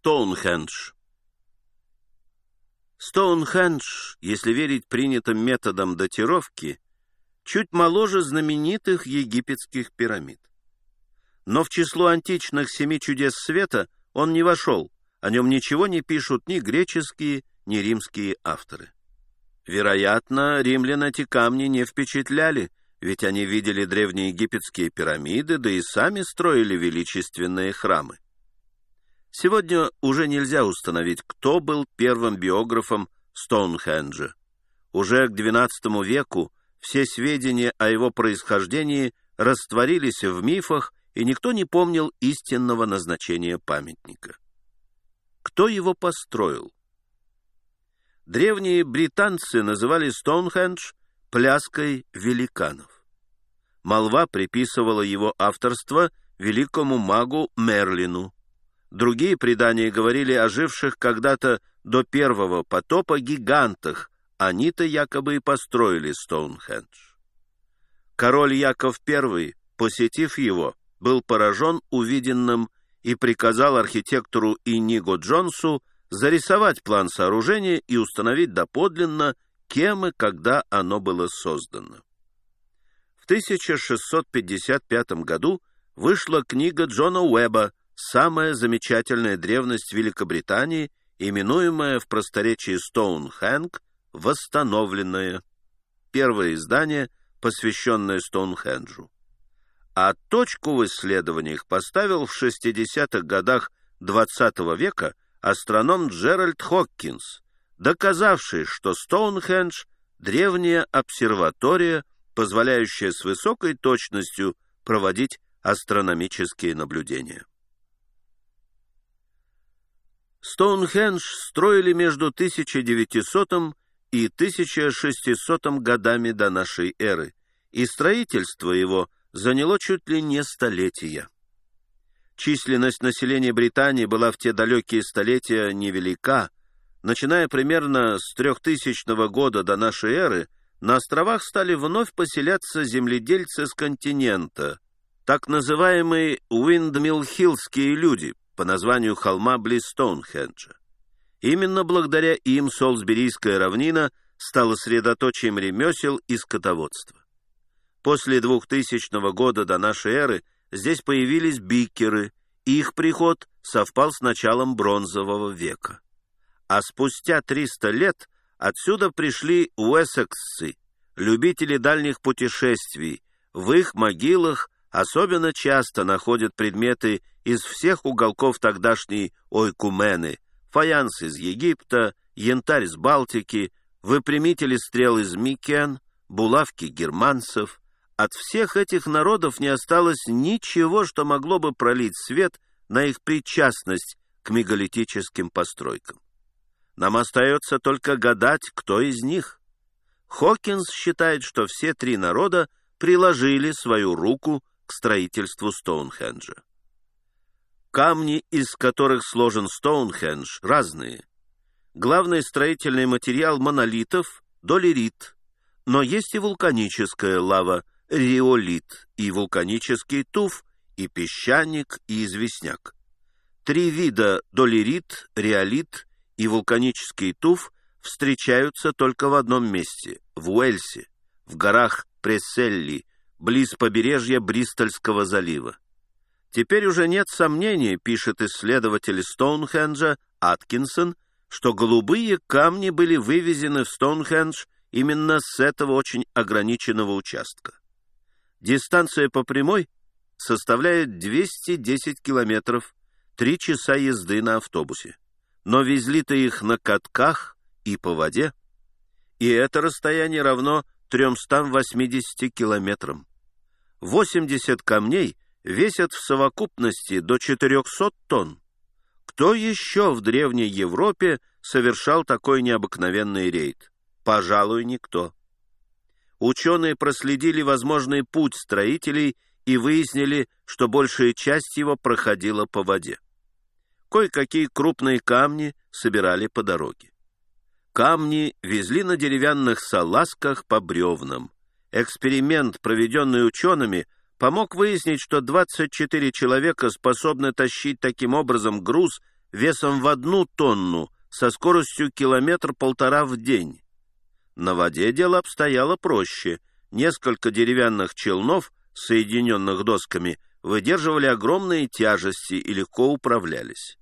Стоунхендж Стоунхендж, если верить принятым методам датировки, чуть моложе знаменитых египетских пирамид. Но в число античных семи чудес света он не вошел, о нем ничего не пишут ни греческие, ни римские авторы. Вероятно, римлян эти камни не впечатляли, ведь они видели древнеегипетские пирамиды, да и сами строили величественные храмы. Сегодня уже нельзя установить, кто был первым биографом Стоунхенджа. Уже к XII веку все сведения о его происхождении растворились в мифах, и никто не помнил истинного назначения памятника. Кто его построил? Древние британцы называли Стоунхендж пляской великанов. Молва приписывала его авторство великому магу Мерлину. Другие предания говорили о живших когда-то до первого потопа гигантах, они-то якобы и построили Стоунхендж. Король Яков I, посетив его, был поражен увиденным и приказал архитектору Иниго Джонсу зарисовать план сооружения и установить доподлинно, кем и когда оно было создано. В 1655 году вышла книга Джона Уэба самая замечательная древность Великобритании, именуемая в просторечии Стоунхэнг, восстановленная. Первое издание, посвященное Стоунхенджу. А точку в исследованиях поставил в 60-х годах XX -го века астроном Джеральд Хоккинс, доказавший, что Стоунхендж — древняя обсерватория, позволяющая с высокой точностью проводить астрономические наблюдения. Стоунхендж строили между 1900 и 1600 годами до нашей эры, и строительство его заняло чуть ли не столетия. Численность населения Британии была в те далекие столетия невелика. Начиная примерно с 3000 года до нашей эры, на островах стали вновь поселяться земледельцы с континента, так называемые Уиндмилл-Хиллские люди, по названию холма близ Стоунхенджа. Именно благодаря им Солсберийская равнина стала средоточием ремесел и скотоводства. После 2000 года до нашей эры здесь появились бикеры, и их приход совпал с началом бронзового века. А спустя 300 лет отсюда пришли уэссексцы, любители дальних путешествий. В их могилах особенно часто находят предметы из всех уголков тогдашней Ойкумены, фаянс из Египта, янтарь из Балтики, выпрямители стрел из Микен, булавки германцев. От всех этих народов не осталось ничего, что могло бы пролить свет на их причастность к мегалитическим постройкам. Нам остается только гадать, кто из них. Хокинс считает, что все три народа приложили свою руку к строительству Стоунхенджа. Камни, из которых сложен Стоунхендж, разные. Главный строительный материал монолитов – долерит, но есть и вулканическая лава – риолит, и вулканический туф, и песчаник, и известняк. Три вида – долерит, реолит и вулканический туф – встречаются только в одном месте – в Уэльсе, в горах Пресселли, близ побережья Бристольского залива. Теперь уже нет сомнений, пишет исследователь Стоунхенджа Аткинсон, что голубые камни были вывезены в Стоунхендж именно с этого очень ограниченного участка. Дистанция по прямой составляет 210 километров, три часа езды на автобусе. Но везли-то их на катках и по воде, и это расстояние равно 380 километрам. 80 камней весят в совокупности до 400 тонн. Кто еще в Древней Европе совершал такой необыкновенный рейд? Пожалуй, никто. Ученые проследили возможный путь строителей и выяснили, что большая часть его проходила по воде. Кое-какие крупные камни собирали по дороге. Камни везли на деревянных салазках по бревнам. Эксперимент, проведенный учеными, помог выяснить, что 24 человека способны тащить таким образом груз весом в одну тонну со скоростью километр-полтора в день. На воде дело обстояло проще. Несколько деревянных челнов, соединенных досками, выдерживали огромные тяжести и легко управлялись.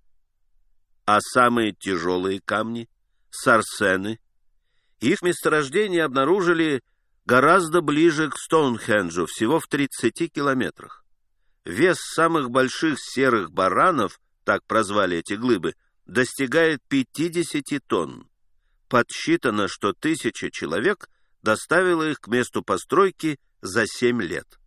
А самые тяжелые камни, сарсены, их месторождение обнаружили гораздо ближе к Стоунхенджу, всего в 30 километрах. Вес самых больших серых баранов, так прозвали эти глыбы, достигает 50 тонн. Подсчитано, что тысяча человек доставила их к месту постройки за 7 лет.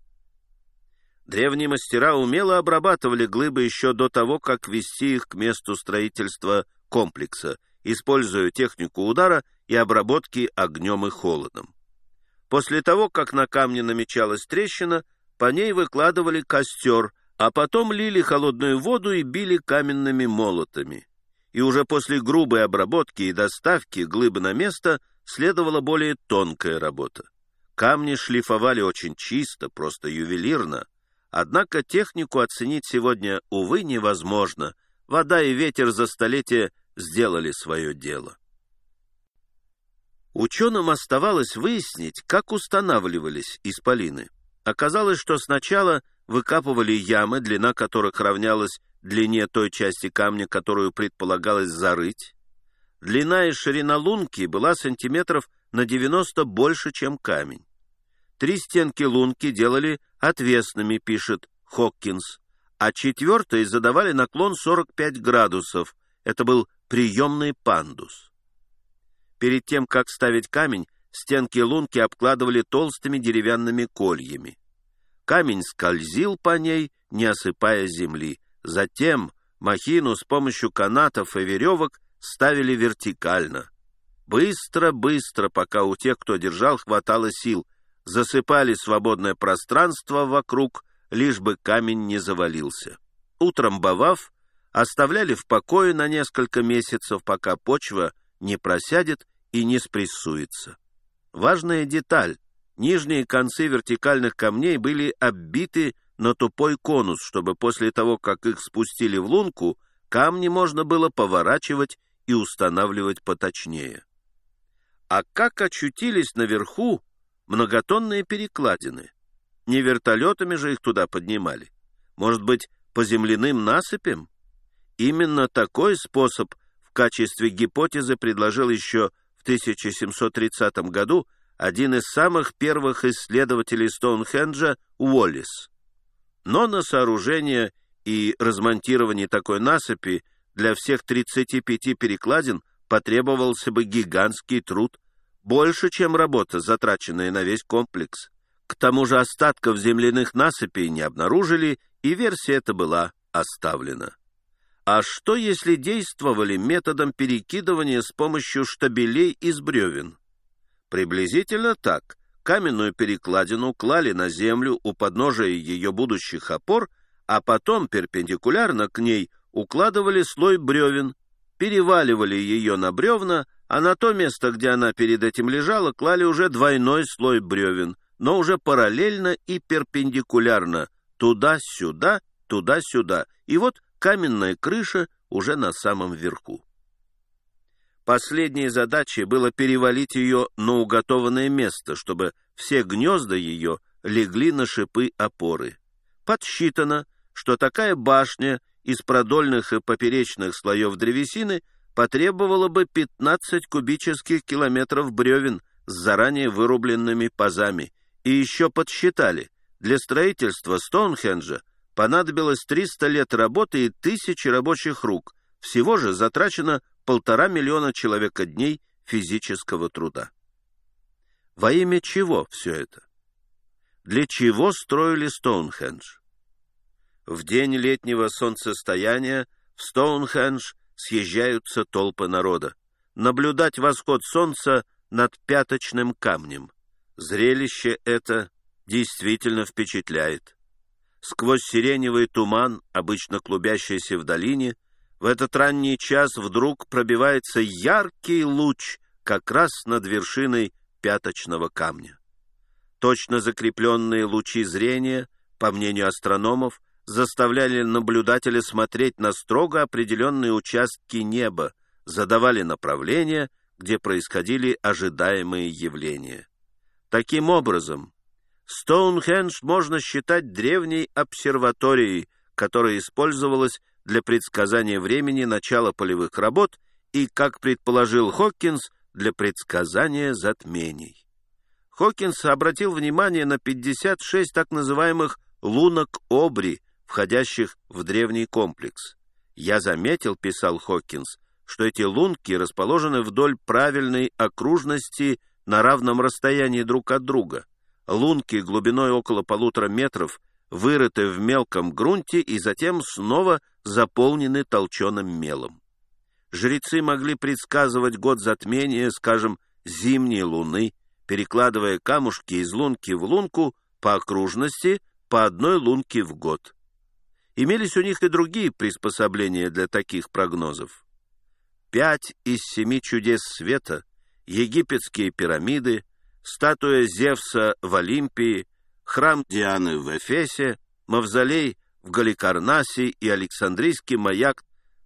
Древние мастера умело обрабатывали глыбы еще до того, как вести их к месту строительства комплекса, используя технику удара и обработки огнем и холодом. После того, как на камне намечалась трещина, по ней выкладывали костер, а потом лили холодную воду и били каменными молотами и уже после грубой обработки и доставки глыбы на место следовала более тонкая работа. Камни шлифовали очень чисто, просто ювелирно. Однако технику оценить сегодня, увы, невозможно. Вода и ветер за столетия сделали свое дело. Ученым оставалось выяснить, как устанавливались исполины. Оказалось, что сначала выкапывали ямы, длина которых равнялась длине той части камня, которую предполагалось зарыть. Длина и ширина лунки была сантиметров на 90 больше, чем камень. Три стенки лунки делали отвесными, пишет Хоккинс, а четвертой задавали наклон 45 градусов. Это был приемный пандус. Перед тем, как ставить камень, стенки лунки обкладывали толстыми деревянными кольями. Камень скользил по ней, не осыпая земли. Затем махину с помощью канатов и веревок ставили вертикально. Быстро-быстро, пока у тех, кто держал, хватало сил, засыпали свободное пространство вокруг, лишь бы камень не завалился. Утром бавав, оставляли в покое на несколько месяцев, пока почва не просядет и не спрессуется. Важная деталь. Нижние концы вертикальных камней были оббиты на тупой конус, чтобы после того, как их спустили в лунку, камни можно было поворачивать и устанавливать поточнее. А как очутились наверху многотонные перекладины? Не вертолетами же их туда поднимали. Может быть, по земляным насыпям? Именно такой способ в качестве гипотезы предложил еще в 1730 году один из самых первых исследователей Стоунхенджа Уоллис. Но на сооружение и размонтирование такой насыпи для всех 35 перекладин потребовался бы гигантский труд, больше, чем работа, затраченная на весь комплекс. К тому же остатков земляных насыпей не обнаружили, и версия эта была оставлена. А что, если действовали методом перекидывания с помощью штабелей из бревен? Приблизительно так. Каменную перекладину клали на землю у подножия ее будущих опор, а потом перпендикулярно к ней укладывали слой бревен, переваливали ее на бревна, а на то место, где она перед этим лежала, клали уже двойной слой бревен, но уже параллельно и перпендикулярно, туда-сюда, туда-сюда, и вот каменная крыша уже на самом верху. Последней задачей было перевалить ее на уготованное место, чтобы все гнезда ее легли на шипы опоры. Подсчитано, что такая башня из продольных и поперечных слоев древесины потребовала бы 15 кубических километров бревен с заранее вырубленными пазами, и еще подсчитали, для строительства Стоунхенджа понадобилось 300 лет работы и тысячи рабочих рук, всего же затрачено полтора миллиона человека дней физического труда. Во имя чего все это? Для чего строили Стоунхендж? В день летнего солнцестояния в Стоунхендж съезжаются толпы народа. Наблюдать восход солнца над пяточным камнем. Зрелище это действительно впечатляет. Сквозь сиреневый туман, обычно клубящийся в долине, в этот ранний час вдруг пробивается яркий луч как раз над вершиной пяточного камня. Точно закрепленные лучи зрения, по мнению астрономов, заставляли наблюдателя смотреть на строго определенные участки неба, задавали направления, где происходили ожидаемые явления. Таким образом, Стоунхендж можно считать древней обсерваторией, которая использовалась для предсказания времени начала полевых работ и, как предположил Хоккинс, для предсказания затмений. Хокинс обратил внимание на 56 так называемых лунок Обри, входящих в древний комплекс. «Я заметил», — писал Хокинс, что эти лунки расположены вдоль правильной окружности на равном расстоянии друг от друга. Лунки глубиной около полутора метров вырыты в мелком грунте и затем снова заполнены толченым мелом. Жрецы могли предсказывать год затмения, скажем, зимней луны, перекладывая камушки из лунки в лунку по окружности по одной лунке в год. Имелись у них и другие приспособления для таких прогнозов. Пять из семи чудес света, египетские пирамиды, статуя Зевса в Олимпии, храм Дианы в Эфесе, мавзолей в Галикарнасе и Александрийский маяк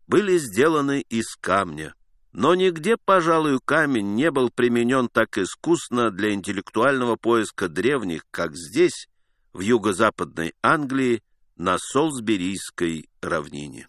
были сделаны из камня. Но нигде, пожалуй, камень не был применен так искусно для интеллектуального поиска древних, как здесь, в юго-западной Англии, на Солсберийской равнине.